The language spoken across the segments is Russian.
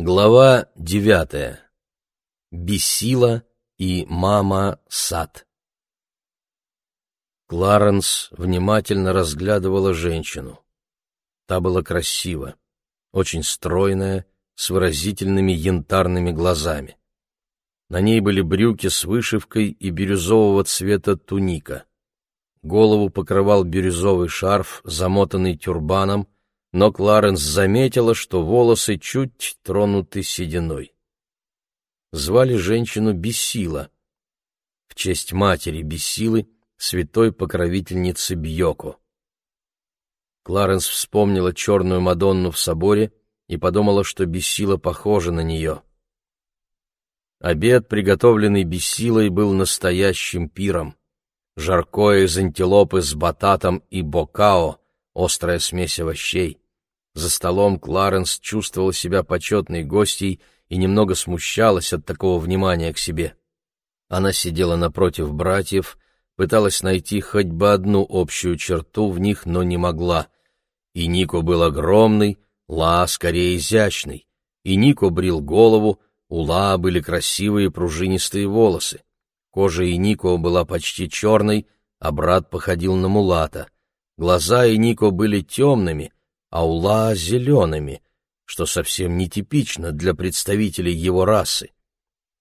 Глава девятая. Бесила и мама Сад. Кларенс внимательно разглядывала женщину. Та была красива, очень стройная, с выразительными янтарными глазами. На ней были брюки с вышивкой и бирюзового цвета туника. Голову покрывал бирюзовый шарф, замотанный тюрбаном, но Кларенс заметила, что волосы чуть тронуты сединой. Звали женщину Бесила, в честь матери Бесилы, святой покровительницы Бьоко. Кларенс вспомнила черную Мадонну в соборе и подумала, что Бесила похожа на нее. Обед, приготовленный Бесилой, был настоящим пиром. Жаркое из антилопы с бататом и бокао — острая смесь овощей. За столом Кларенс чувствовал себя почетной гостьей и немного смущалась от такого внимания к себе. Она сидела напротив братьев, пыталась найти хоть бы одну общую черту в них, но не могла. И Нико был огромный, Ла скорее изящный. И Нико брил голову, у Ла были красивые пружинистые волосы. Кожа и Нико была почти черной, а брат походил на мулата — Глаза и Нико были темными, а Ула — зелеными, что совсем нетипично для представителей его расы.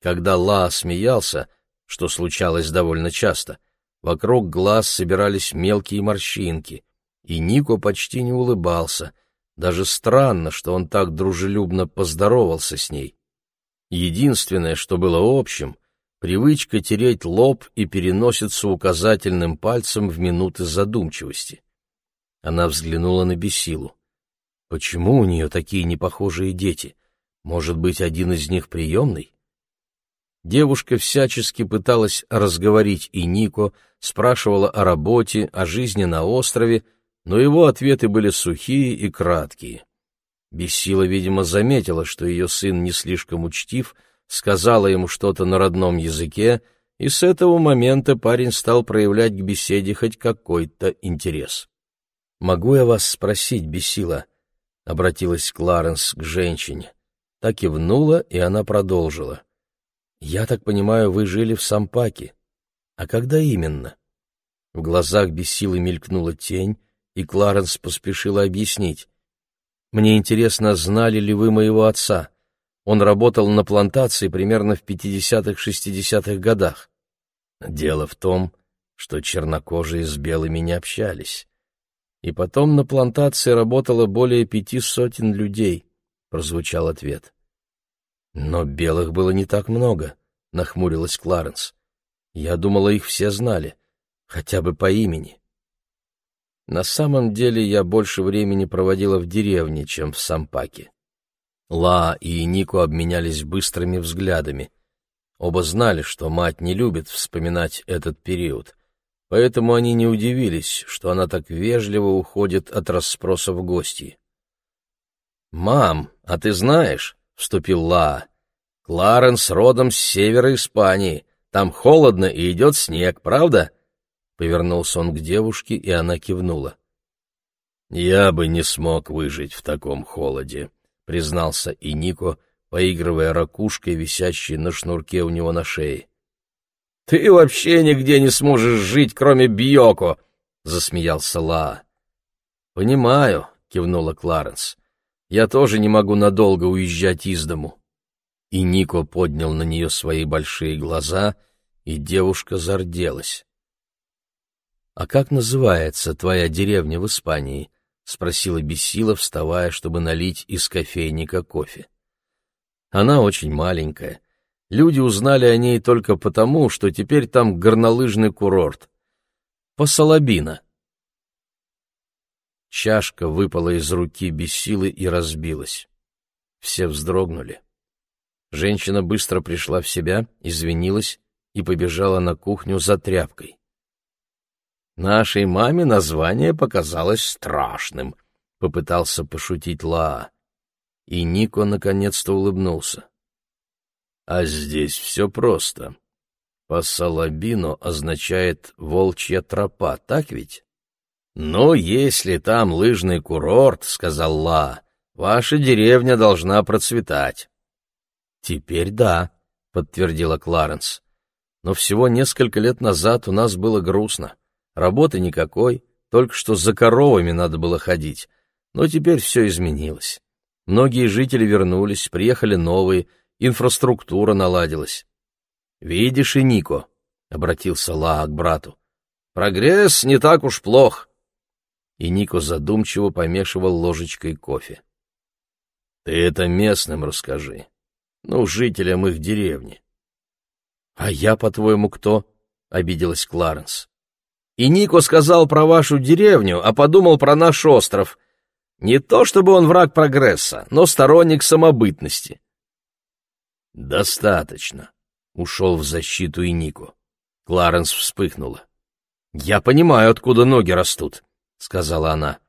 Когда Ла смеялся, что случалось довольно часто, вокруг глаз собирались мелкие морщинки, и Нико почти не улыбался, даже странно, что он так дружелюбно поздоровался с ней. Единственное, что было общим — привычка тереть лоб и переноситься указательным пальцем в минуты задумчивости. Она взглянула на Бесилу. Почему у нее такие непохожие дети? Может быть, один из них приемный? Девушка всячески пыталась разговорить и Нико, спрашивала о работе, о жизни на острове, но его ответы были сухие и краткие. Бессила, видимо, заметила, что ее сын не слишком учтив, сказала ему что-то на родном языке, и с этого момента парень стал проявлять к беседе хоть какой-то интерес. «Могу я вас спросить, Бесила?» — обратилась Кларенс к женщине. Так кивнула, и она продолжила. «Я так понимаю, вы жили в Сампаке. А когда именно?» В глазах Бесилы мелькнула тень, и Кларенс поспешила объяснить. «Мне интересно, знали ли вы моего отца? Он работал на плантации примерно в 50-60-х годах. Дело в том, что чернокожие с белыми не общались. И потом на плантации работало более пяти сотен людей, — прозвучал ответ. Но белых было не так много, — нахмурилась Кларенс. Я думала, их все знали, хотя бы по имени. На самом деле я больше времени проводила в деревне, чем в Сампаке. Ла и Нико обменялись быстрыми взглядами. Оба знали, что мать не любит вспоминать этот период поэтому они не удивились, что она так вежливо уходит от расспросов гостей. «Мам, а ты знаешь?» — вступил Ла. «Кларенс родом с севера Испании. Там холодно и идет снег, правда?» Повернулся он к девушке, и она кивнула. «Я бы не смог выжить в таком холоде», — признался и Нико, поигрывая ракушкой, висящей на шнурке у него на шее. «Ты вообще нигде не сможешь жить, кроме Бьоко!» — засмеялся Ла. «Понимаю», — кивнула Кларенс. «Я тоже не могу надолго уезжать из дому». И Нико поднял на нее свои большие глаза, и девушка зарделась. «А как называется твоя деревня в Испании?» — спросила Бесила, вставая, чтобы налить из кофейника кофе. «Она очень маленькая, Люди узнали о ней только потому, что теперь там горнолыжный курорт. Посолобина. Чашка выпала из руки без силы и разбилась. Все вздрогнули. Женщина быстро пришла в себя, извинилась и побежала на кухню за тряпкой. «Нашей маме название показалось страшным», — попытался пошутить Лаа. И Нико наконец-то улыбнулся. А здесь все просто. Пассалабино означает «волчья тропа», так ведь? «Ну, если там лыжный курорт, — сказал Ла, — Ваша деревня должна процветать. Теперь да, подтвердила Кларенс. Но всего несколько лет назад у нас было грустно. Работы никакой, только что за коровами надо было ходить. Но теперь все изменилось. Многие жители вернулись, приехали новые, инфраструктура наладилась. «Видишь и Нико», — обратился Лаа к брату, — «прогресс не так уж плох». И Нико задумчиво помешивал ложечкой кофе. Ты это местным расскажи. Ну, жителям их деревни. — А я, по-твоему, кто? — обиделась Кларенс. — И Нико сказал про вашу деревню, а подумал про наш остров. Не то чтобы он враг прогресса, но сторонник самобытности. — Достаточно, — ушел в защиту и Нико. Кларенс вспыхнула. — Я понимаю, откуда ноги растут, — сказала она.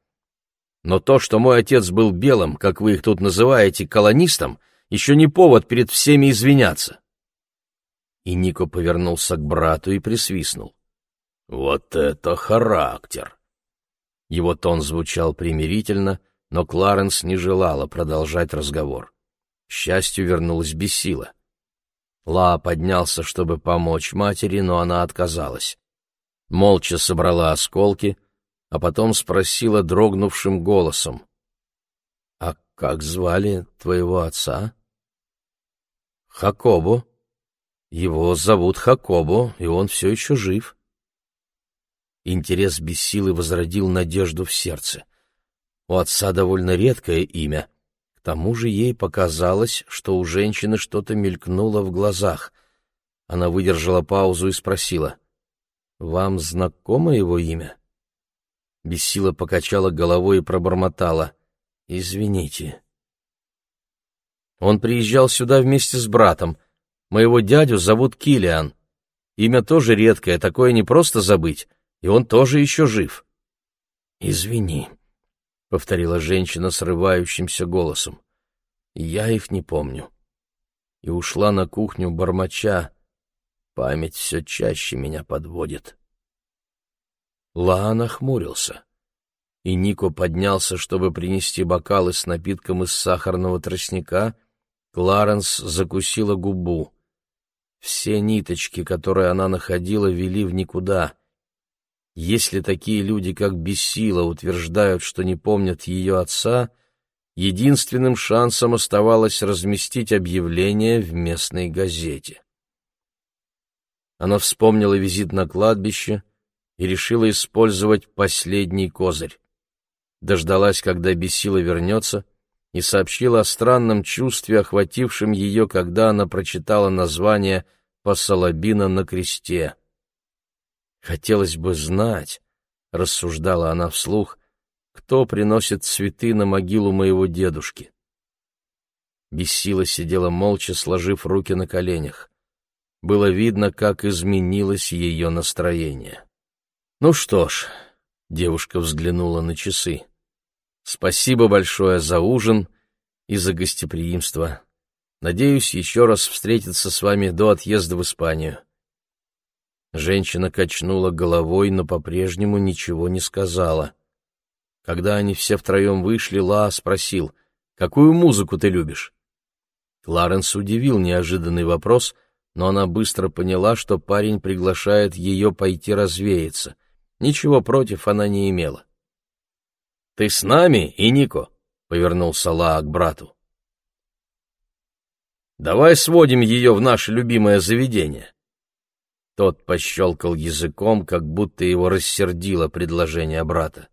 Но то, что мой отец был белым, как вы их тут называете, колонистом, еще не повод перед всеми извиняться. И Нико повернулся к брату и присвистнул. «Вот это характер!» Его тон звучал примирительно, но Кларенс не желала продолжать разговор. Счастью, вернулась Бесила. Ла поднялся, чтобы помочь матери, но она отказалась. Молча собрала осколки — а потом спросила дрогнувшим голосом. — А как звали твоего отца? — Хакобо. Его зовут Хакобо, и он все еще жив. Интерес без силы возродил надежду в сердце. У отца довольно редкое имя. Тому же ей показалось, что у женщины что-то мелькнуло в глазах. Она выдержала паузу и спросила. — Вам знакомо его имя? Бессила покачала головой и пробормотала. «Извините». Он приезжал сюда вместе с братом. Моего дядю зовут Килиан. Имя тоже редкое, такое не просто забыть, и он тоже еще жив. «Извини», — повторила женщина срывающимся голосом. «Я их не помню». И ушла на кухню бормоча. Память все чаще меня подводит. Лаа нахмурился. И Нико поднялся, чтобы принести бокалы с напитком из сахарного тростника. Кларенс закусила губу. Все ниточки, которые она находила, вели в никуда. Если такие люди, как Бессила, утверждают, что не помнят ее отца, единственным шансом оставалось разместить объявление в местной газете. Она вспомнила визит на кладбище — и решила использовать последний козырь. Дождалась, когда Бесила вернется, и сообщила о странном чувстве, охватившем ее, когда она прочитала название «Посолобина на кресте». «Хотелось бы знать», — рассуждала она вслух, — «кто приносит цветы на могилу моего дедушки». Бессила сидела молча, сложив руки на коленях. Было видно, как изменилось ее настроение. Ну что ж, девушка взглянула на часы. Спасибо большое за ужин и за гостеприимство. Надеюсь еще раз встретиться с вами до отъезда в Испанию. Женщина качнула головой, но по-прежнему ничего не сказала. Когда они все втроем вышли, Ла спросил, «Какую музыку ты любишь?» Кларенс удивил неожиданный вопрос, но она быстро поняла, что парень приглашает ее пойти развеяться — Ничего против она не имела. «Ты с нами, и Нико?» — повернулся Лаа к брату. «Давай сводим ее в наше любимое заведение». Тот пощелкал языком, как будто его рассердило предложение брата.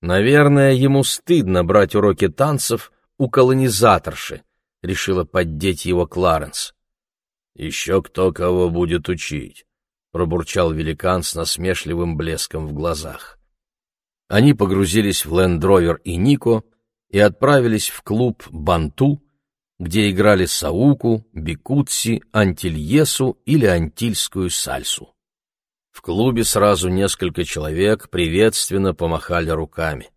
«Наверное, ему стыдно брать уроки танцев у колонизаторши», — решила поддеть его Кларенс. «Еще кто кого будет учить. — пробурчал великан с насмешливым блеском в глазах. Они погрузились в Лендровер и Нико и отправились в клуб «Банту», где играли сауку, бикутси, антильесу или антильскую сальсу. В клубе сразу несколько человек приветственно помахали руками.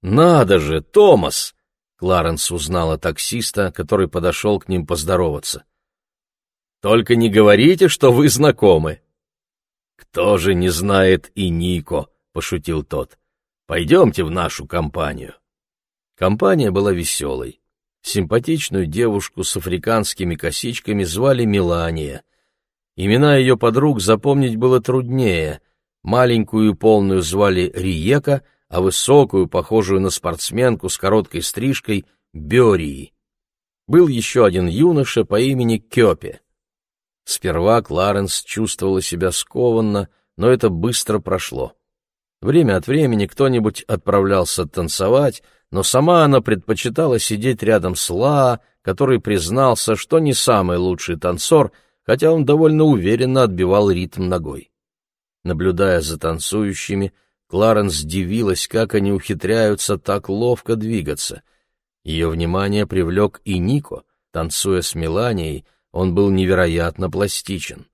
«Надо же, Томас!» — Кларенс узнала таксиста, который подошел к ним поздороваться. Только не говорите, что вы знакомы. Кто же не знает и Нико, пошутил тот. Пойдемте в нашу компанию. Компания была веселой. Симпатичную девушку с африканскими косичками звали Мелания. Имена ее подруг запомнить было труднее. Маленькую и полную звали Риека, а высокую, похожую на спортсменку с короткой стрижкой, Берии. Был еще один юноша по имени Кёпе. Сперва Кларенс чувствовала себя скованно, но это быстро прошло. Время от времени кто-нибудь отправлялся танцевать, но сама она предпочитала сидеть рядом с Ла, который признался, что не самый лучший танцор, хотя он довольно уверенно отбивал ритм ногой. Наблюдая за танцующими, Кларенс дивилась, как они ухитряются так ловко двигаться. Ее внимание привлек и Нико. Танцуя с Меланией, он был невероятно пластичен.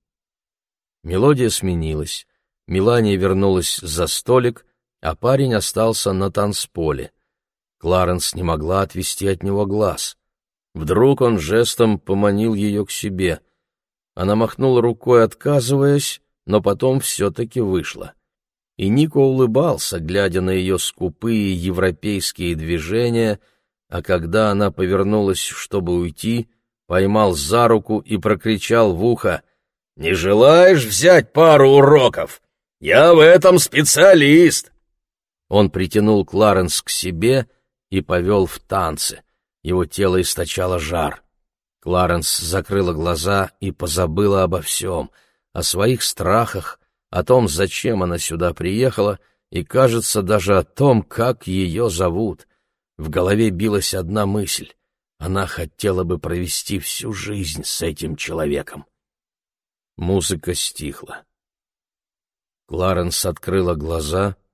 Мелодия сменилась. Мелания вернулась за столик, а парень остался на танцполе. Кларенс не могла отвести от него глаз. Вдруг он жестом поманил ее к себе. Она махнула рукой, отказываясь, но потом все-таки вышла. И Нико улыбался, глядя на ее скупые европейские движения, а когда она повернулась, чтобы уйти, поймал за руку и прокричал в ухо «Не желаешь взять пару уроков? Я в этом специалист!» Он притянул Кларенс к себе и повел в танцы. Его тело источало жар. Кларенс закрыла глаза и позабыла обо всем, о своих страхах, о том, зачем она сюда приехала, и, кажется, даже о том, как ее зовут. В голове билась одна мысль. Она хотела бы провести всю жизнь с этим человеком. Музыка стихла. Кларенс открыла глаза —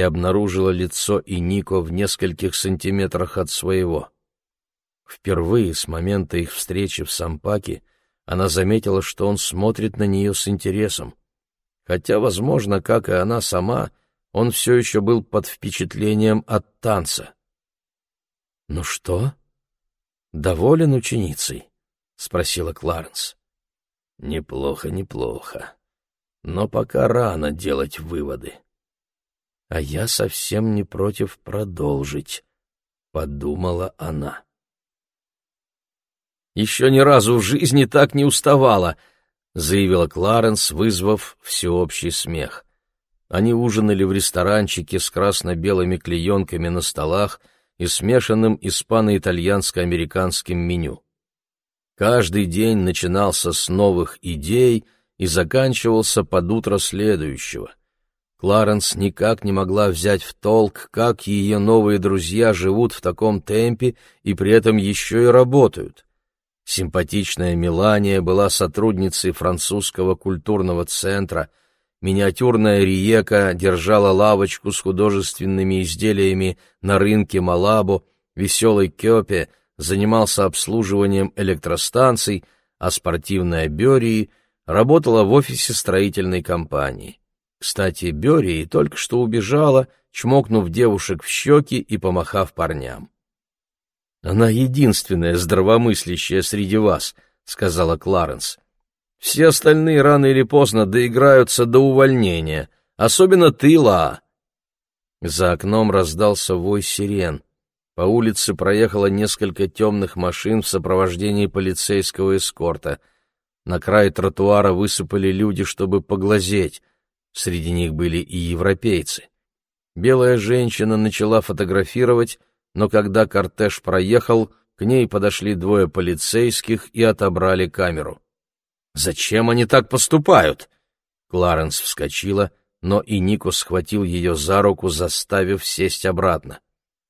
и обнаружила лицо и Нико в нескольких сантиметрах от своего. Впервые с момента их встречи в Сампаке она заметила, что он смотрит на нее с интересом. Хотя, возможно, как и она сама, он все еще был под впечатлением от танца. «Ну что? Доволен ученицей?» — спросила Кларенс. «Неплохо, неплохо. Но пока рано делать выводы а я совсем не против продолжить, — подумала она. «Еще ни разу в жизни так не уставала», — заявила Кларенс, вызвав всеобщий смех. Они ужинали в ресторанчике с красно-белыми клеенками на столах и смешанным испано-итальянско-американским меню. Каждый день начинался с новых идей и заканчивался под утро следующего. Кларенс никак не могла взять в толк, как ее новые друзья живут в таком темпе и при этом еще и работают. Симпатичная Мелания была сотрудницей французского культурного центра, миниатюрная Риека держала лавочку с художественными изделиями на рынке Малабо, веселый Кёпе занимался обслуживанием электростанций, а спортивная Берии работала в офисе строительной компании. Кстати, Берии только что убежала, чмокнув девушек в щеки и помахав парням. «Она единственная здравомыслящая среди вас», — сказала Кларенс. «Все остальные рано или поздно доиграются до увольнения, особенно ты, Ла». За окном раздался вой сирен. По улице проехало несколько темных машин в сопровождении полицейского эскорта. На край тротуара высыпали люди, чтобы поглазеть. Среди них были и европейцы. Белая женщина начала фотографировать, но когда кортеж проехал, к ней подошли двое полицейских и отобрали камеру. «Зачем они так поступают?» Кларенс вскочила, но и Нико схватил ее за руку, заставив сесть обратно.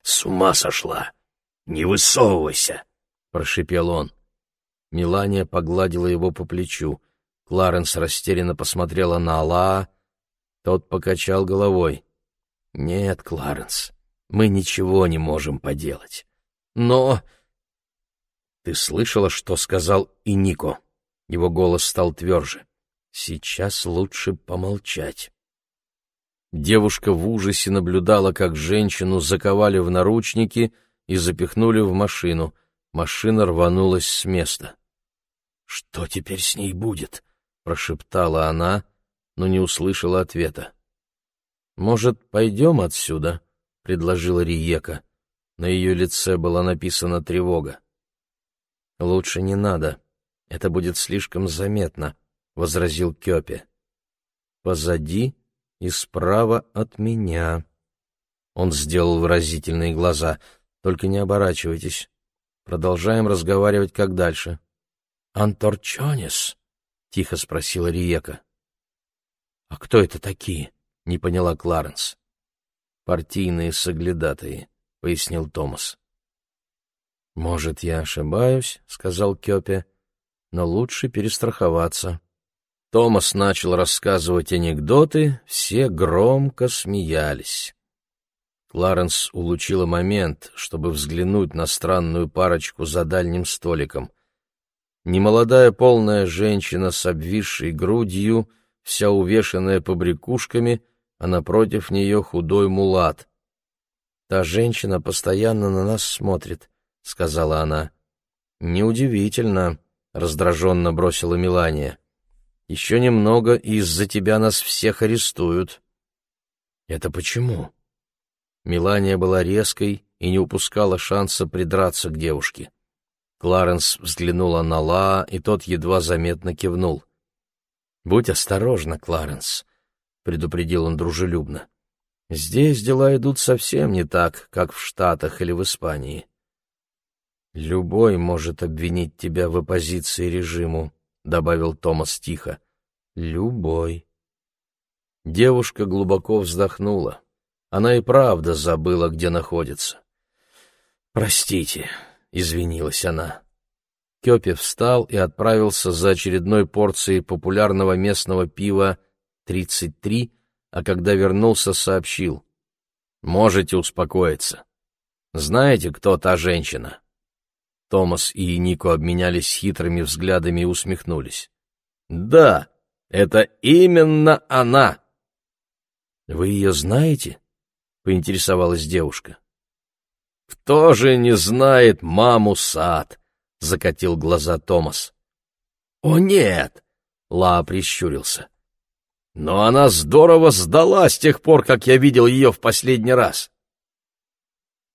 «С ума сошла! Не высовывайся!» — прошипел он. Милания погладила его по плечу. Кларенс растерянно посмотрела на Аллаа, тот покачал головой. «Нет, Кларенс, мы ничего не можем поделать. Но...» «Ты слышала, что сказал и Нико?» Его голос стал тверже. «Сейчас лучше помолчать». Девушка в ужасе наблюдала, как женщину заковали в наручники и запихнули в машину. Машина рванулась с места. «Что теперь с ней будет?» — прошептала она, но не услышала ответа. «Может, пойдем отсюда?» — предложила Риека. На ее лице была написана тревога. «Лучше не надо. Это будет слишком заметно», — возразил Кёпе. «Позади и справа от меня». Он сделал выразительные глаза. «Только не оборачивайтесь. Продолжаем разговаривать, как дальше». «Анторчонис?» — тихо спросила Риека. «А кто это такие?» — не поняла Кларенс. «Партийные соглядатые», — пояснил Томас. «Может, я ошибаюсь», — сказал Кёпе, — «но лучше перестраховаться». Томас начал рассказывать анекдоты, все громко смеялись. Кларенс улучила момент, чтобы взглянуть на странную парочку за дальним столиком. Немолодая полная женщина с обвисшей грудью, вся увешанная побрякушками, а напротив нее худой мулат. «Та женщина постоянно на нас смотрит», — сказала она. «Неудивительно», — раздраженно бросила Мелания. «Еще немного, и из-за тебя нас всех арестуют». «Это почему?» Мелания была резкой и не упускала шанса придраться к девушке. Кларенс взглянула на Ла, и тот едва заметно кивнул. «Будь осторожна, Кларенс», — предупредил он дружелюбно. «Здесь дела идут совсем не так, как в Штатах или в Испании. Любой может обвинить тебя в оппозиции режиму», — добавил Томас тихо. «Любой». Девушка глубоко вздохнула. Она и правда забыла, где находится. «Простите», — извинилась она. Кёпе встал и отправился за очередной порцией популярного местного пива «33», а когда вернулся, сообщил. «Можете успокоиться. Знаете, кто та женщина?» Томас и Нико обменялись хитрыми взглядами и усмехнулись. «Да, это именно она!» «Вы ее знаете?» — поинтересовалась девушка. «Кто же не знает маму Сад?» — закатил глаза Томас. «О, нет!» — Ла прищурился. «Но она здорово сдала с тех пор, как я видел ее в последний раз».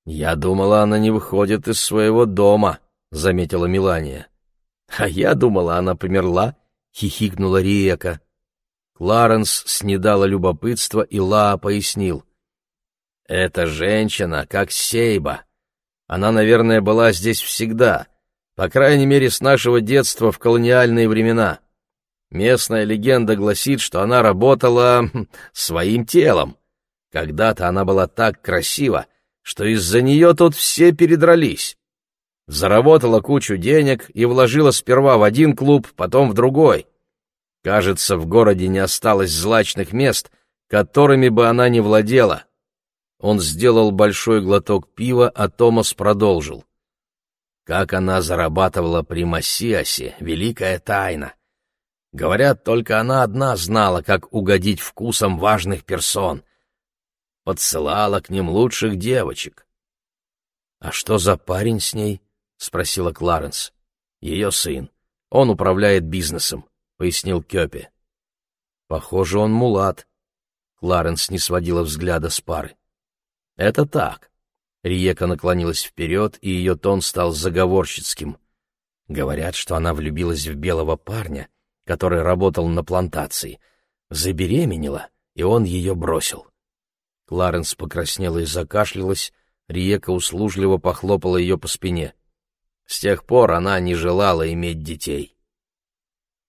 «Я думала, она не выходит из своего дома», — заметила Милания. «А я думала, она померла», — хихикнула Риека. Кларенс снедала любопытство, и Ла пояснил. Эта женщина как Сейба. Она, наверное, была здесь всегда, по крайней мере, с нашего детства в колониальные времена. Местная легенда гласит, что она работала хм, своим телом. Когда-то она была так красива, что из-за нее тут все передрались. Заработала кучу денег и вложила сперва в один клуб, потом в другой. Кажется, в городе не осталось злачных мест, которыми бы она не владела. Он сделал большой глоток пива, а Томас продолжил. Как она зарабатывала при Массиасе — великая тайна. Говорят, только она одна знала, как угодить вкусам важных персон. Подсылала к ним лучших девочек. — А что за парень с ней? — спросила Кларенс. — Ее сын. Он управляет бизнесом, — пояснил Кёпе. — Похоже, он мулат. Кларенс не сводила взгляда с пары. «Это так». Риека наклонилась вперед, и ее тон стал заговорщицким. Говорят, что она влюбилась в белого парня, который работал на плантации, забеременела, и он ее бросил. Кларенс покраснела и закашлялась, Риека услужливо похлопала ее по спине. С тех пор она не желала иметь детей.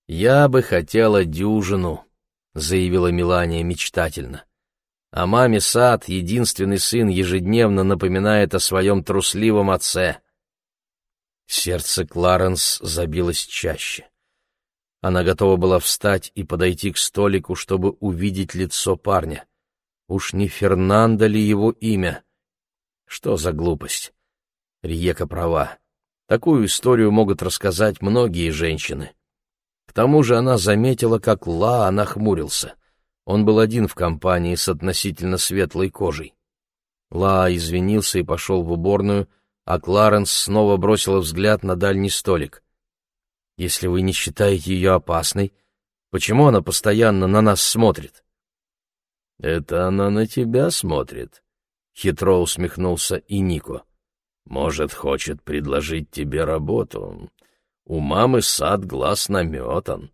«Я бы хотела дюжину», — заявила Мелания мечтательно. А маме Сад, единственный сын, ежедневно напоминает о своем трусливом отце. Сердце Кларенс забилось чаще. Она готова была встать и подойти к столику, чтобы увидеть лицо парня. Уж не Фернандо ли его имя? Что за глупость? Риека права. Такую историю могут рассказать многие женщины. К тому же она заметила, как Ла нахмурился — он был один в компании с относительно светлой кожей. Ла извинился и пошел в уборную, а Кларенс снова бросила взгляд на дальний столик. «Если вы не считаете ее опасной, почему она постоянно на нас смотрит?» «Это она на тебя смотрит», — хитро усмехнулся и Нико. Может, хочет предложить тебе работу. У мамы сад глаз наметан.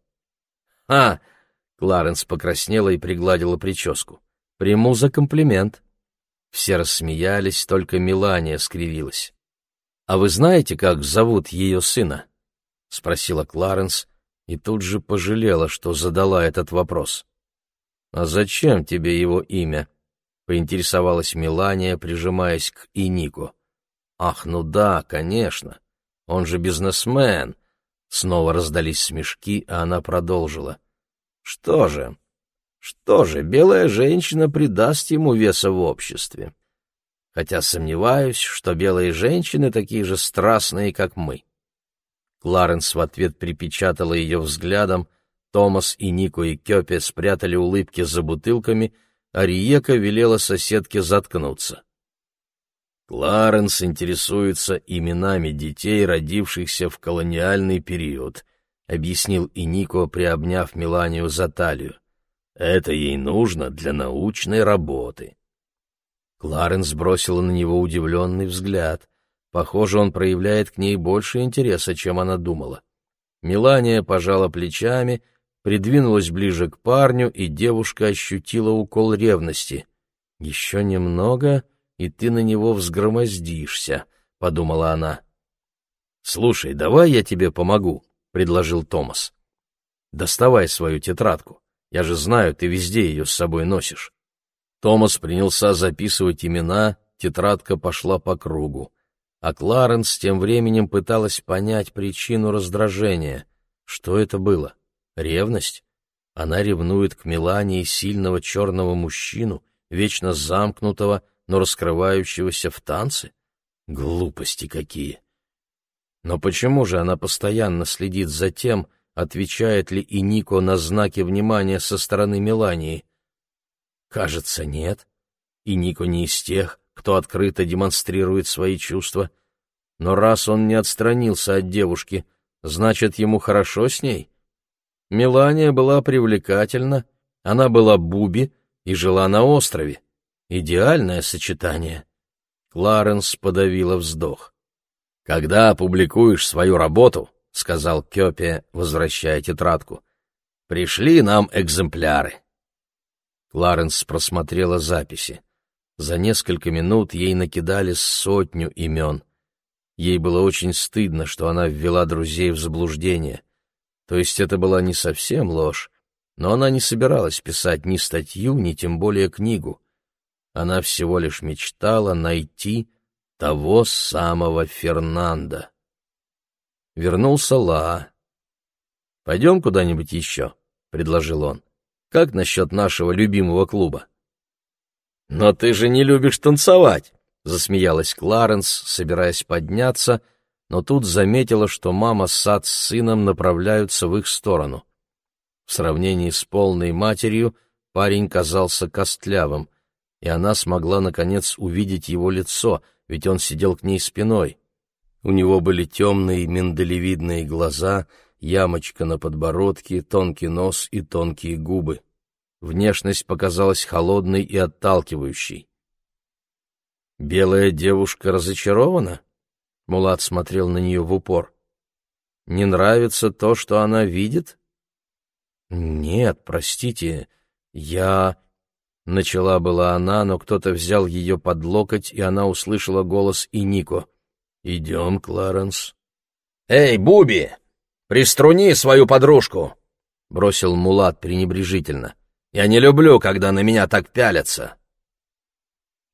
А, Кларенс покраснела и пригладила прическу. Приму за комплимент. Все рассмеялись, только Милания скривилась. «А вы знаете, как зовут ее сына?» — спросила Кларенс и тут же пожалела, что задала этот вопрос. «А зачем тебе его имя?» — поинтересовалась Милания, прижимаясь к Инику. «Ах, ну да, конечно. Он же бизнесмен». Снова раздались смешки, а она продолжила. «Что же? Что же, белая женщина придаст ему веса в обществе. Хотя сомневаюсь, что белые женщины такие же страстные, как мы». Кларенс в ответ припечатала ее взглядом, Томас и Нико и Кёпе спрятали улыбки за бутылками, а Риека велела соседке заткнуться. Кларенс интересуется именами детей, родившихся в колониальный период, объяснил и Нико, приобняв Меланию за талию. Это ей нужно для научной работы. Кларенс бросила на него удивленный взгляд. Похоже, он проявляет к ней больше интереса, чем она думала. Мелания пожала плечами, придвинулась ближе к парню, и девушка ощутила укол ревности. Еще немного, и ты на него взгромоздишься, — подумала она. — Слушай, давай я тебе помогу, — предложил Томас. — Доставай свою тетрадку. Я же знаю, ты везде ее с собой носишь. Томас принялся записывать имена, тетрадка пошла по кругу. А Кларенс тем временем пыталась понять причину раздражения. Что это было? Ревность? Она ревнует к Мелании сильного черного мужчину, вечно замкнутого, но раскрывающегося в танце? Глупости какие! Но почему же она постоянно следит за тем, отвечает ли и Нико на знаки внимания со стороны Мелании? Кажется, нет. И Нико не из тех, кто открыто демонстрирует свои чувства. Но раз он не отстранился от девушки, значит, ему хорошо с ней? Мелания была привлекательна, она была Буби и жила на острове. Идеальное сочетание. Кларенс подавила вздох. «Когда опубликуешь свою работу, — сказал Кёпе, возвращая тетрадку, — пришли нам экземпляры». Кларенс просмотрела записи. За несколько минут ей накидали сотню имен. Ей было очень стыдно, что она ввела друзей в заблуждение. То есть это была не совсем ложь, но она не собиралась писать ни статью, ни тем более книгу. Она всего лишь мечтала найти того самого Фернанда. Вернулся Ла. «Пойдем куда-нибудь еще», — предложил он. «Как насчет нашего любимого клуба?» «Но ты же не любишь танцевать», — засмеялась Кларенс, собираясь подняться, но тут заметила, что мама сад с сыном направляются в их сторону. В сравнении с полной матерью парень казался костлявым — и она смогла, наконец, увидеть его лицо, ведь он сидел к ней спиной. У него были темные миндалевидные глаза, ямочка на подбородке, тонкий нос и тонкие губы. Внешность показалась холодной и отталкивающей. «Белая девушка разочарована?» Мулат смотрел на нее в упор. «Не нравится то, что она видит?» «Нет, простите, я...» Начала была она, но кто-то взял ее под локоть, и она услышала голос и Нико. «Идем, Кларенс». «Эй, Буби, приструни свою подружку!» — бросил Мулат пренебрежительно. «Я не люблю, когда на меня так пялятся».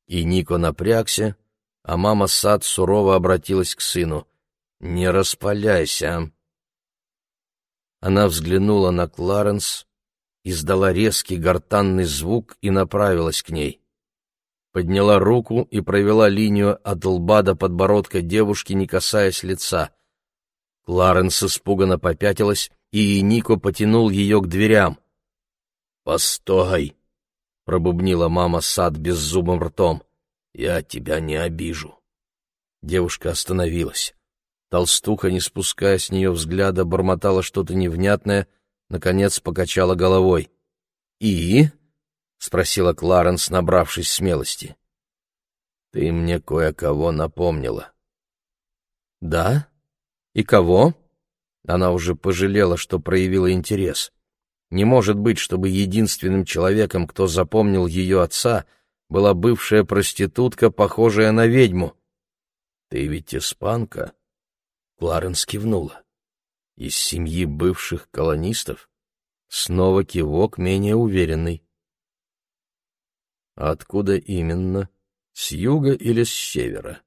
И Нико напрягся, а мама Сад сурово обратилась к сыну. «Не распаляйся». Она взглянула на Кларенс, издала резкий гортанный звук и направилась к ней. Подняла руку и провела линию от лба до подбородка девушки, не касаясь лица. Кларенс испуганно попятилась, и Нико потянул ее к дверям. «Постой!» — пробубнила мама сад беззубым ртом. «Я тебя не обижу». Девушка остановилась. Толстуха, не спуская с нее взгляда, бормотала что-то невнятное — наконец покачала головой. «И?» — спросила Кларенс, набравшись смелости. «Ты мне кое-кого напомнила», Да? И кого? Она уже пожалела, что проявила интерес. Не может быть, чтобы единственным человеком, кто запомнил ее отца, была бывшая проститутка, похожая на ведьму. «Ты ведь испанка?» Кларенс кивнула. «Из семьи бывших колонистов?» Снова кивок менее уверенный. «Откуда именно? С юга или с севера?»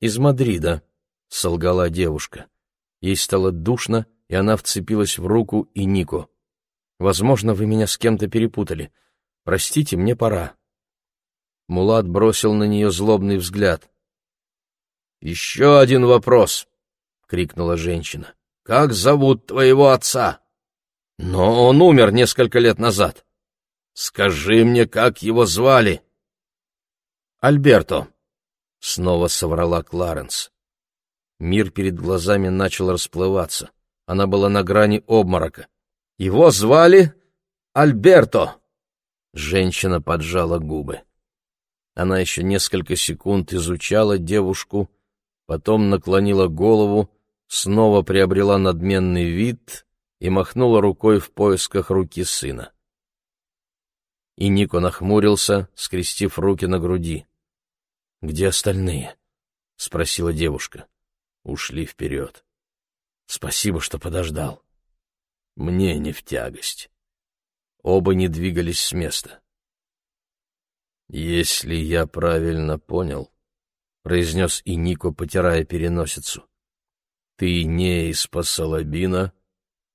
«Из Мадрида», — солгала девушка. Ей стало душно, и она вцепилась в руку и Нико. «Возможно, вы меня с кем-то перепутали. Простите, мне пора». Мулат бросил на нее злобный взгляд. «Еще один вопрос!» — крикнула женщина. «Как зовут твоего отца?» «Но он умер несколько лет назад. Скажи мне, как его звали?» «Альберто», — снова соврала Кларенс. Мир перед глазами начал расплываться. Она была на грани обморока. «Его звали Альберто!» Женщина поджала губы. Она еще несколько секунд изучала девушку, потом наклонила голову, снова приобрела надменный вид и махнула рукой в поисках руки сына. И Нико нахмурился, скрестив руки на груди. «Где остальные?» — спросила девушка ушли вперед. Спасибо, что подождал. Мне не в тягость. Оба не двигались с места. «Если я правильно понял», — произнес и Нико, потирая переносицу, — «ты не из Пасалабина,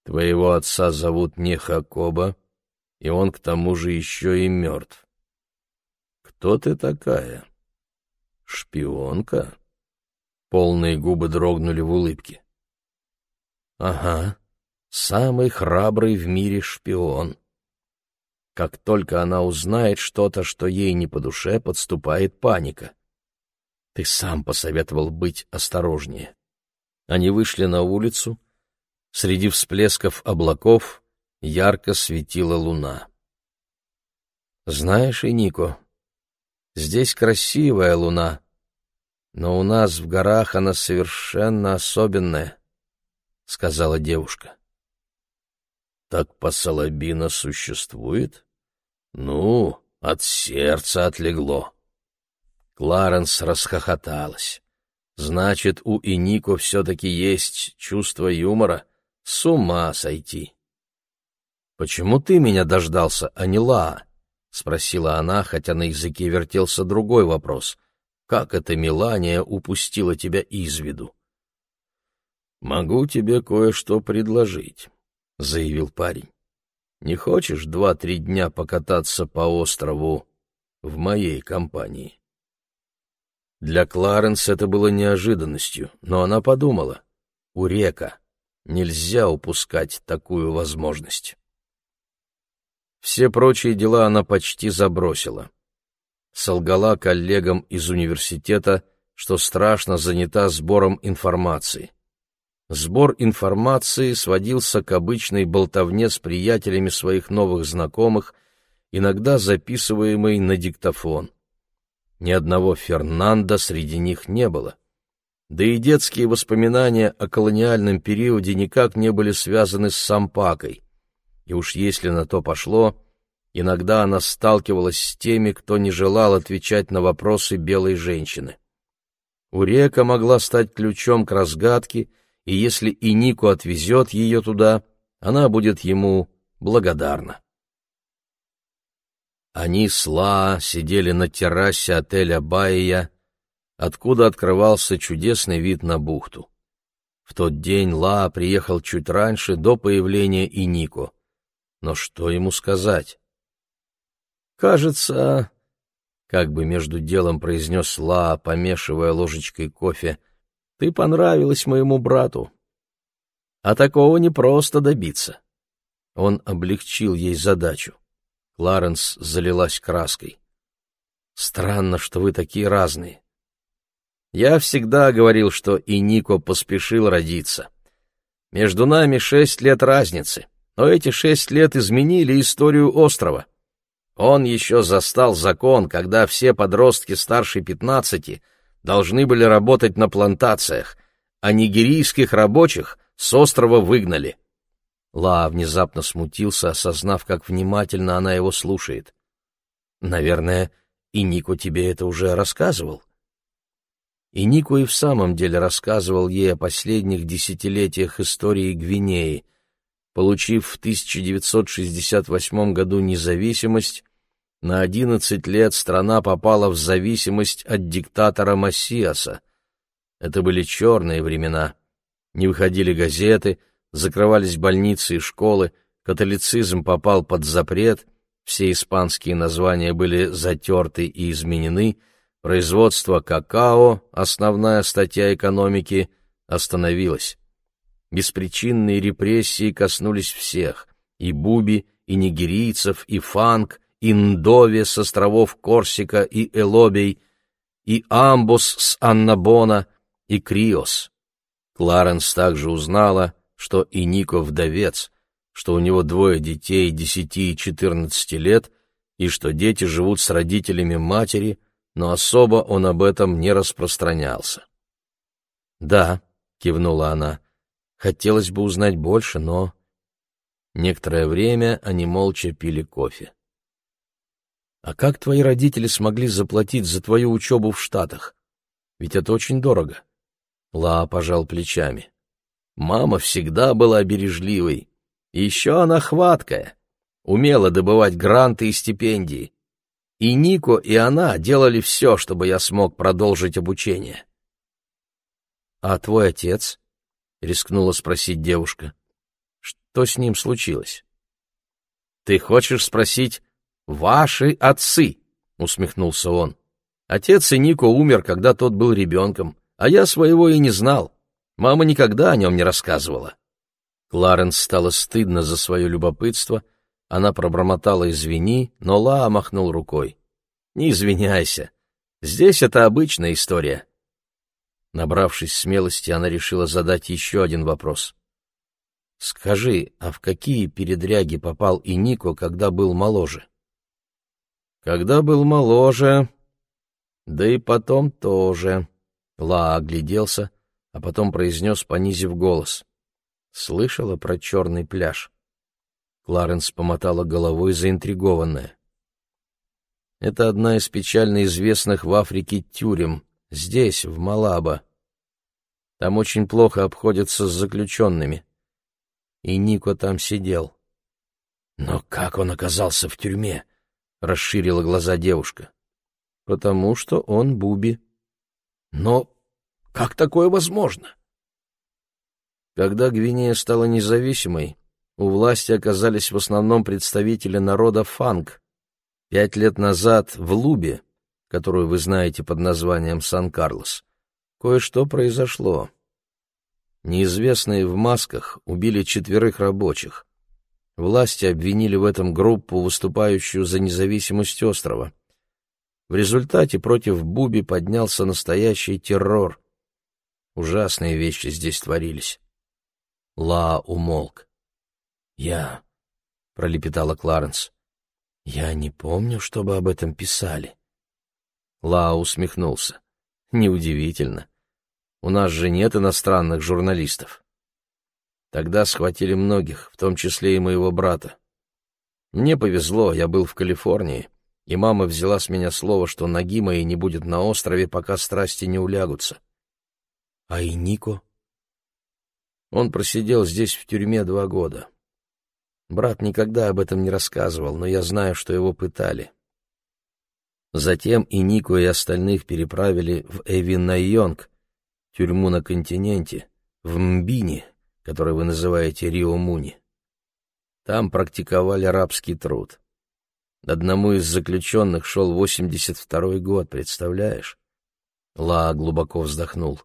твоего отца зовут не Хакоба, и он к тому же еще и мертв. Кто ты такая? Шпионка?» Полные губы дрогнули в улыбке. Ага, самый храбрый в мире шпион. Как только она узнает что-то, что ей не по душе, подступает паника. Ты сам посоветовал быть осторожнее. Они вышли на улицу. Среди всплесков облаков ярко светила луна. Знаешь, и Нико, здесь красивая луна, но у нас в горах она совершенно особенная, — сказала девушка. — Так посолобина существует? Ну, от сердца отлегло. Кларенс расхохоталась. Значит, у Инико все-таки есть чувство юмора. С ума сойти. — Почему ты меня дождался, а не Лаа? — спросила она, хотя на языке вертелся другой вопрос — как эта Мелания упустила тебя из виду? «Могу тебе кое-что предложить», — заявил парень. «Не хочешь два-три дня покататься по острову в моей компании?» Для Кларенс это было неожиданностью, но она подумала. «У река нельзя упускать такую возможность». Все прочие дела она почти забросила солгала коллегам из университета, что страшно занята сбором информации. Сбор информации сводился к обычной болтовне с приятелями своих новых знакомых, иногда записываемой на диктофон. Ни одного Фернанда среди них не было. Да и детские воспоминания о колониальном периоде никак не были связаны с Сампакой. И уж если на то пошло, Иногда она сталкивалась с теми, кто не желал отвечать на вопросы белой женщины. Урека могла стать ключом к разгадке, и если и Нику отвезет ее туда, она будет ему благодарна. Они с Ла сидели на террасе отеля Баия, откуда открывался чудесный вид на бухту. В тот день Ла приехал чуть раньше, до появления Инико. Но что ему сказать? «Кажется...» — как бы между делом произнес Ла, помешивая ложечкой кофе. «Ты понравилась моему брату. А такого не просто добиться». Он облегчил ей задачу. Кларенс залилась краской. «Странно, что вы такие разные. Я всегда говорил, что и Нико поспешил родиться. Между нами шесть лет разницы, но эти шесть лет изменили историю острова. Он еще застал закон, когда все подростки старше пятнадцати должны были работать на плантациях, а нигерийских рабочих с острова выгнали. Ла внезапно смутился, осознав, как внимательно она его слушает. «Наверное, и Нико тебе это уже рассказывал?» И Нико и в самом деле рассказывал ей о последних десятилетиях истории Гвинеи. Получив в 1968 году независимость, на 11 лет страна попала в зависимость от диктатора Массиаса. Это были черные времена. Не выходили газеты — закрывались больницы и школы, католицизм попал под запрет, все испанские названия были затерты и изменены, производство какао, основная статья экономики, остановилось. Беспричинные репрессии коснулись всех — и Буби, и нигерийцев, и Фанк, и Ндове с островов Корсика и Элобей, и Амбос с Аннабона, и Криос. Кларенс также узнала, что и Нико вдовец, что у него двое детей десяти и четырнадцати лет, и что дети живут с родителями матери, но особо он об этом не распространялся. «Да», — кивнула она, — «хотелось бы узнать больше, но...» Некоторое время они молча пили кофе. «А как твои родители смогли заплатить за твою учебу в Штатах? Ведь это очень дорого». Ла пожал плечами. Мама всегда была бережливой. Еще она хваткая, умела добывать гранты и стипендии. И Нико, и она делали все, чтобы я смог продолжить обучение. — А твой отец? — рискнула спросить девушка. — Что с ним случилось? — Ты хочешь спросить «ваши отцы»? — усмехнулся он. Отец и Нико умер, когда тот был ребенком, а я своего и не знал. Мама никогда о нем не рассказывала. Кларенс стало стыдно за свое любопытство. Она пробормотала «извини», но Ла махнул рукой. «Не извиняйся. Здесь это обычная история». Набравшись смелости, она решила задать еще один вопрос. «Скажи, а в какие передряги попал и Нико, когда был моложе?» «Когда был моложе, да и потом тоже». Ла огляделся — а потом произнес, понизив голос. «Слышала про черный пляж?» Кларенс помотала головой, заинтригованная. «Это одна из печально известных в Африке тюрем, здесь, в Малаба. Там очень плохо обходятся с заключенными. И Нико там сидел». «Но как он оказался в тюрьме?» — расширила глаза девушка. «Потому что он Буби». «Но как такое возможно? Когда Гвинея стала независимой, у власти оказались в основном представители народа фанк. Пять лет назад в Лубе, которую вы знаете под названием Сан-Карлос, кое-что произошло. Неизвестные в масках убили четверых рабочих. Власти обвинили в этом группу, выступающую за независимость острова. В результате против Буби поднялся настоящий террор. Ужасные вещи здесь творились. Ла умолк. «Я...» — пролепетала Кларенс. «Я не помню, чтобы об этом писали». Ла усмехнулся. «Неудивительно. У нас же нет иностранных журналистов». Тогда схватили многих, в том числе и моего брата. Мне повезло, я был в Калифорнии, и мама взяла с меня слово, что ноги моей не будет на острове, пока страсти не улягутся. А и Нико? Он просидел здесь в тюрьме два года. Брат никогда об этом не рассказывал, но я знаю, что его пытали. Затем и Нико, и остальных переправили в Эвинайонг, тюрьму на континенте, в Мбини, который вы называете Рио-Муни. Там практиковали рабский труд. Одному из заключенных шел 82-й год, представляешь? Ла глубоко вздохнул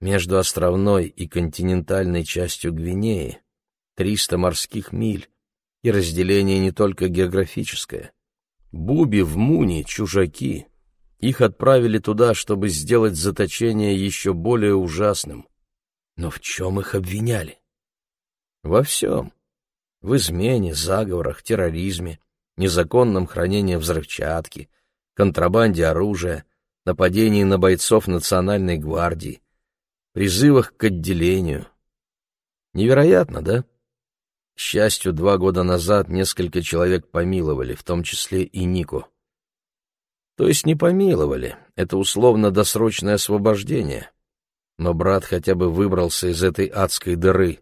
между островной и континентальной частью Гвинеи 300 морских миль, и разделение не только географическое. Буби в Муни — чужаки. Их отправили туда, чтобы сделать заточение еще более ужасным. Но в чем их обвиняли? Во всем. В измене, заговорах, терроризме, незаконном хранении взрывчатки, контрабанде оружия, нападении на бойцов Национальной гвардии, призывах к отделению. Невероятно, да? К счастью, два года назад несколько человек помиловали, в том числе и Нику. То есть не помиловали, это условно-досрочное освобождение. Но брат хотя бы выбрался из этой адской дыры.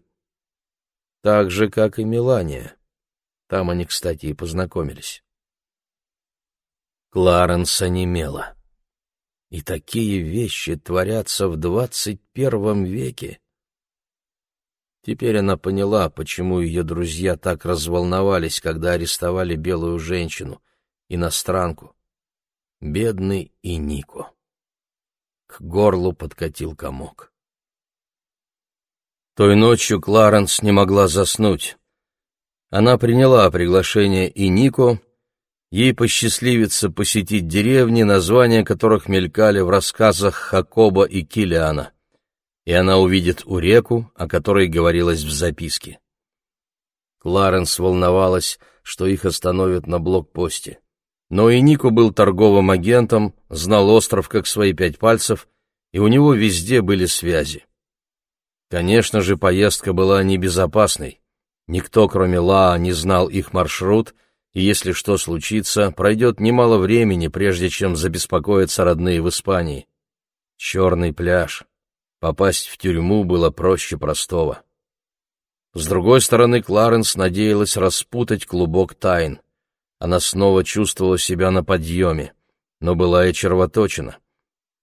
Так же, как и Мелания. Там они, кстати, и познакомились. Кларенс онемела. И такие вещи творятся в двадцать первом веке. Теперь она поняла, почему ее друзья так разволновались, когда арестовали белую женщину, иностранку. Бедный и Нико. К горлу подкатил комок. Той ночью Кларенс не могла заснуть. Она приняла приглашение и Нико, ей посчастливится посетить деревни, названия которых мелькали в рассказах Хакоба и Килиана, и она увидит у реку, о которой говорилось в записке. Кларенс волновалась, что их остановят на блокпосте. Но и Нико был торговым агентом, знал остров как свои пять пальцев, и у него везде были связи. Конечно же, поездка была небезопасной. Никто, кроме Лаа, не знал их маршрут, и если что случится, пройдет немало времени, прежде чем забеспокоятся родные в Испании. Черный пляж. Попасть в тюрьму было проще простого. С другой стороны, Кларенс надеялась распутать клубок тайн. Она снова чувствовала себя на подъеме, но была и червоточина.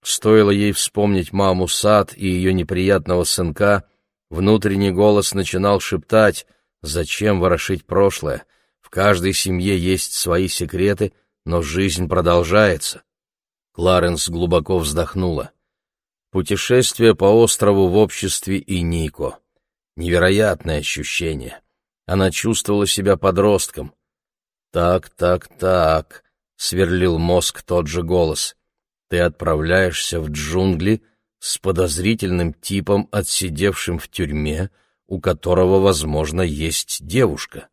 Стоило ей вспомнить маму Сад и ее неприятного сынка, внутренний голос начинал шептать «Зачем ворошить прошлое? В каждой семье есть свои секреты, но жизнь продолжается». Кларенс глубоко вздохнула. Путешествие по острову в обществе и Нико. Невероятное ощущение. Она чувствовала себя подростком, «Так, так, так», — сверлил мозг тот же голос. «Ты отправляешься в джунгли с подозрительным типом, отсидевшим в тюрьме, у которого, возможно, есть девушка».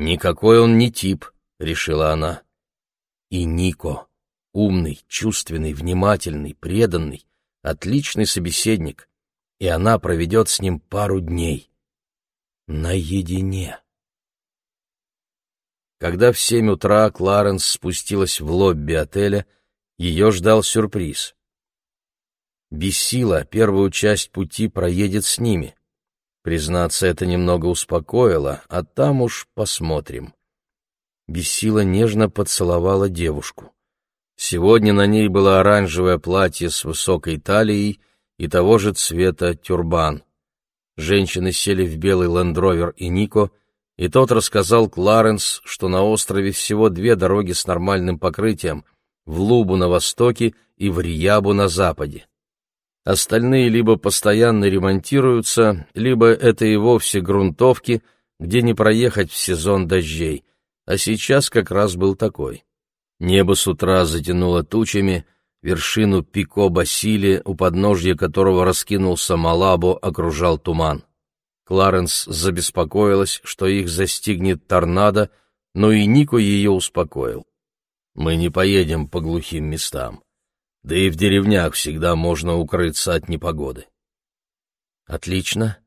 «Никакой он не тип», — решила она. «И Нико, умный, чувственный, внимательный, преданный, отличный собеседник, и она проведет с ним пару дней. Наедине». Когда в семь утра Кларенс спустилась в лобби отеля, ее ждал сюрприз. Бессила первую часть пути проедет с ними. Признаться, это немного успокоило, а там уж посмотрим. Бессила нежно поцеловала девушку. Сегодня на ней было оранжевое платье с высокой талией и того же цвета тюрбан. Женщины сели в белый лендровер и Нико — и тот рассказал Кларенс, что на острове всего две дороги с нормальным покрытием — в Лубу на востоке и в Риябу на западе. Остальные либо постоянно ремонтируются, либо это и вовсе грунтовки, где не проехать в сезон дождей, а сейчас как раз был такой. Небо с утра затянуло тучами, вершину Пико Басили, у подножья которого раскинулся Малабо, окружал туман. Кларенс забеспокоилась, что их застигнет торнадо, но и Нико ее успокоил. «Мы не поедем по глухим местам. Да и в деревнях всегда можно укрыться от непогоды». «Отлично.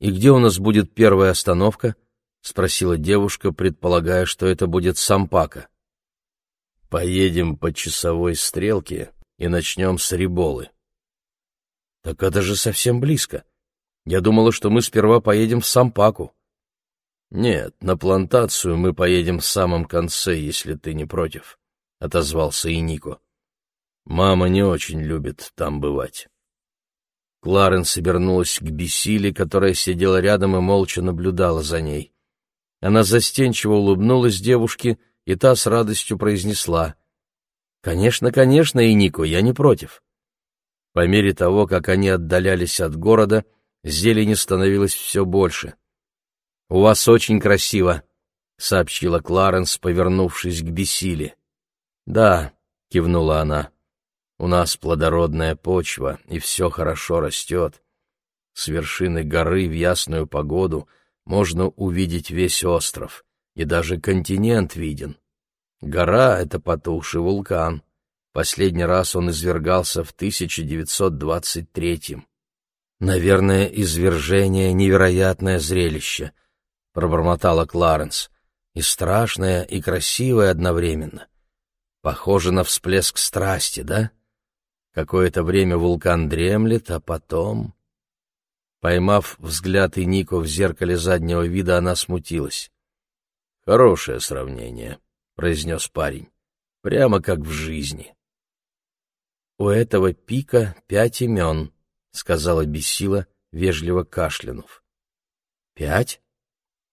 И где у нас будет первая остановка?» — спросила девушка, предполагая, что это будет Сампака. «Поедем по часовой стрелке и начнем с Риболы». «Так это же совсем близко», я думала, что мы сперва поедем в Сампаку. Нет, на плантацию мы поедем в самом конце, если ты не против, — отозвался и Нико. Мама не очень любит там бывать. Кларенс обернулась к Бесиле, которая сидела рядом и молча наблюдала за ней. Она застенчиво улыбнулась девушке, и та с радостью произнесла. «Конечно, конечно, и Нико, я не против». По мере того, как они отдалялись от города, — Зелени становилось все больше. «У вас очень красиво», — сообщила Кларенс, повернувшись к Бесиле. «Да», — кивнула она, — «у нас плодородная почва, и все хорошо растет. С вершины горы в ясную погоду можно увидеть весь остров, и даже континент виден. Гора — это потухший вулкан. Последний раз он извергался в 1923 «Наверное, извержение — невероятное зрелище», — пробормотала Кларенс. «И страшное, и красивое одновременно. Похоже на всплеск страсти, да? Какое-то время вулкан дремлет, а потом...» Поймав взгляд Инико в зеркале заднего вида, она смутилась. «Хорошее сравнение», — произнес парень. «Прямо как в жизни». «У этого пика пять имен», — сказала Бесила, вежливо кашлянув. «Пять?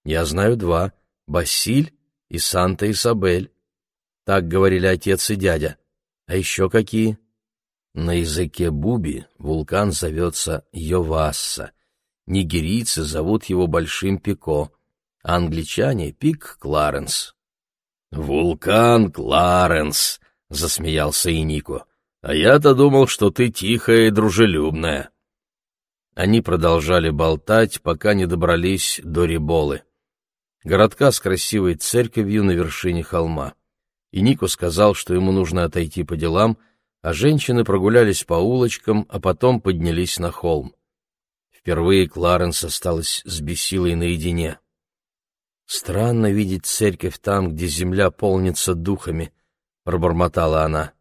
Я знаю два — Басиль и Санта-Исабель. Так говорили отец и дядя. А еще какие?» На языке Буби вулкан зовется Йовасса. Нигерийцы зовут его Большим Пико, а англичане — Пик Кларенс. «Вулкан Кларенс!» — засмеялся Инико. «А я-то думал, что ты тихая и дружелюбная». Они продолжали болтать, пока не добрались до Риболы, городка с красивой церковью на вершине холма. И Нико сказал, что ему нужно отойти по делам — а женщины прогулялись по улочкам, а потом поднялись на холм. Впервые Кларенс осталась с Бесилой наедине. «Странно видеть церковь там, где земля полнится духами», — пробормотала она.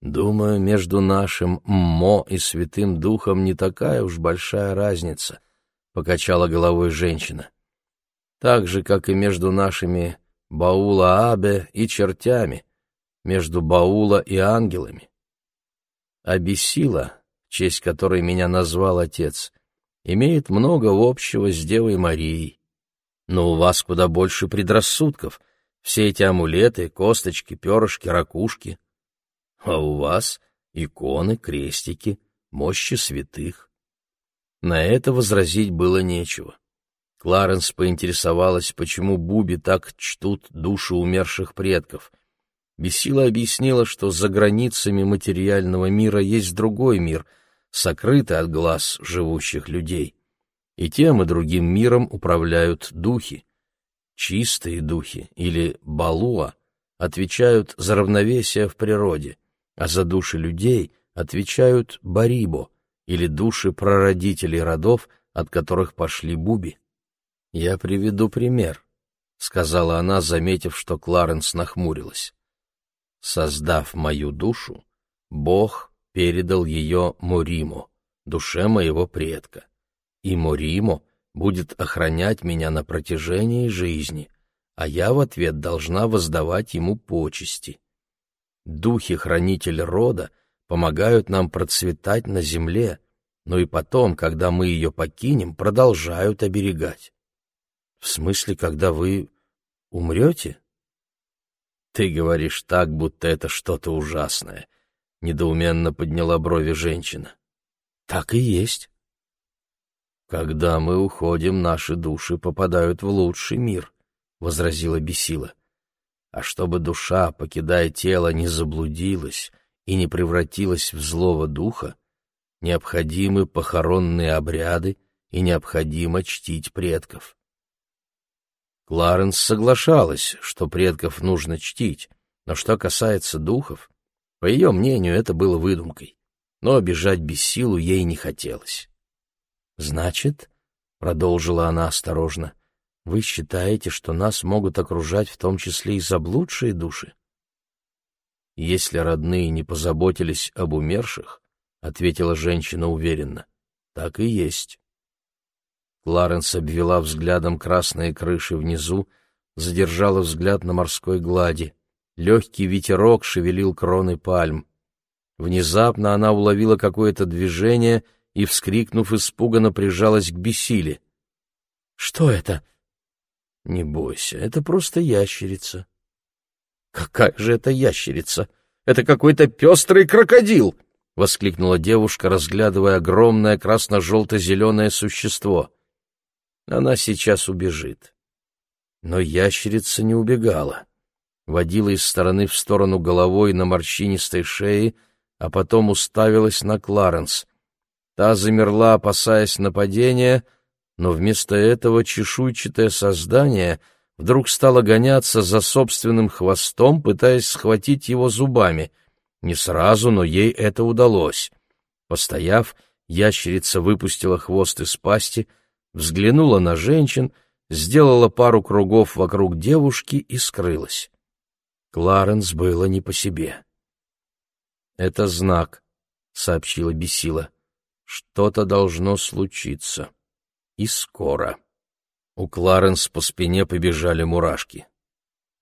«Думаю, между нашим Мо и Святым Духом не такая уж большая разница», — покачала головой женщина. «Так же, как и между нашими Баула-Абе и чертями» между Баула и ангелами. А Бесила, в честь которой меня назвал отец, имеет много общего с Девой Марией. Но у вас куда больше предрассудков, все эти амулеты, косточки, перышки, ракушки. А у вас иконы, крестики, мощи святых. На это возразить было нечего. Кларенс поинтересовалась, почему Буби так чтут души умерших предков — Бесила объяснила, что за границами материального мира есть другой мир, сокрытый от глаз живущих людей. И тем и другим миром управляют духи. Чистые духи, или балуа, отвечают за равновесие в природе, а за души людей отвечают барибо, или души прародителей родов, от которых пошли буби. «Я приведу пример», — сказала она, заметив, что Кларенс нахмурилась. Создав мою душу, Бог передал ее Мориму, душе моего предка. И Моримо будет охранять меня на протяжении жизни, а я в ответ должна воздавать ему почести. Духи-хранитель рода помогают нам процветать на земле, но и потом, когда мы ее покинем, продолжают оберегать. В смысле, когда вы умрете? «Ты говоришь так, будто это что-то ужасное», — недоуменно подняла брови женщина. «Так и есть». «Когда мы уходим, наши души попадают в лучший мир», — возразила Бесила. «А чтобы душа, покидая тело, не заблудилась и не превратилась в злого духа, необходимы похоронные обряды и необходимо чтить предков. Кларенс соглашалась, что предков нужно чтить, но что касается духов, по ее мнению, это было выдумкой, но обижать без силу ей не хотелось. «Значит, — продолжила она осторожно, — вы считаете, что нас могут окружать в том числе и заблудшие души?» «Если родные не позаботились об умерших, — ответила женщина уверенно, — так и есть. Кларенс обвела взглядом красные крыши внизу, задержала взгляд на морской глади. Легкий ветерок шевелил кроны пальм. Внезапно она уловила какое-то движение и, вскрикнув, испуганно прижалась к бесиле. «Что это?» «Не бойся, это просто ящерица». «Какая же это ящерица? Это какой-то пестрый крокодил!» — воскликнула девушка, разглядывая огромное красно-желто-зеленое существо. Она сейчас убежит. Но ящерица не убегала. Водила из стороны в сторону головой на морщинистой шее, а потом уставилась на Кларенс. Та замерла, опасаясь нападения, но вместо этого чешуйчатое создание вдруг стало гоняться за собственным хвостом, пытаясь схватить его зубами. Не сразу, но ей это удалось. Постояв, ящерица выпустила хвост из пасти, взглянула на женщин, сделала пару кругов вокруг девушки и скрылась. Кларенс было не по себе. «Это знак», — сообщила Бесила. «Что-то должно случиться. И скоро». У Кларенс по спине побежали мурашки.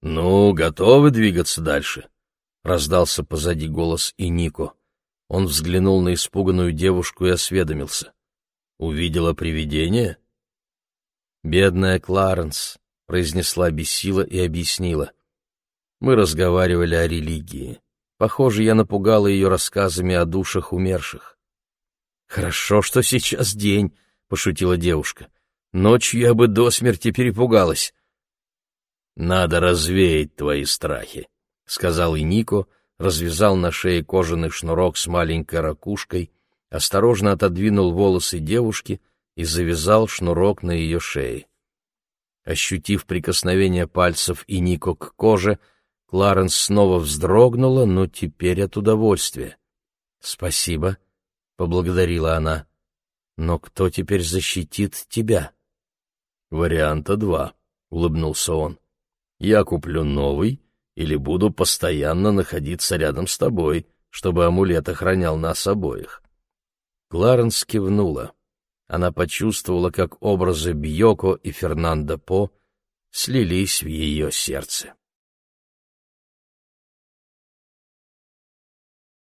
«Ну, готовы двигаться дальше?» — раздался позади голос и Нико. Он взглянул на испуганную девушку и осведомился. «Увидела привидение?» «Бедная Кларенс», — произнесла Бесила и объяснила. «Мы разговаривали о религии. Похоже, я напугала ее рассказами о душах умерших». «Хорошо, что сейчас день», — пошутила девушка. «Ночью я бы до смерти перепугалась». «Надо развеять твои страхи», — сказал и Нико, развязал на шее кожаный шнурок с маленькой ракушкой, осторожно отодвинул волосы девушки и завязал шнурок на ее шее. Ощутив прикосновение пальцев и Нико к коже, Кларенс снова вздрогнула, но теперь от удовольствия. «Спасибо», — поблагодарила она. «Но кто теперь защитит тебя?» «Варианта два», — улыбнулся он. «Я куплю новый или буду постоянно находиться рядом с тобой, чтобы амулет охранял нас обоих». Кларенс кивнула она почувствовала, как образы Бьоко и Фернандо По слились в ее сердце.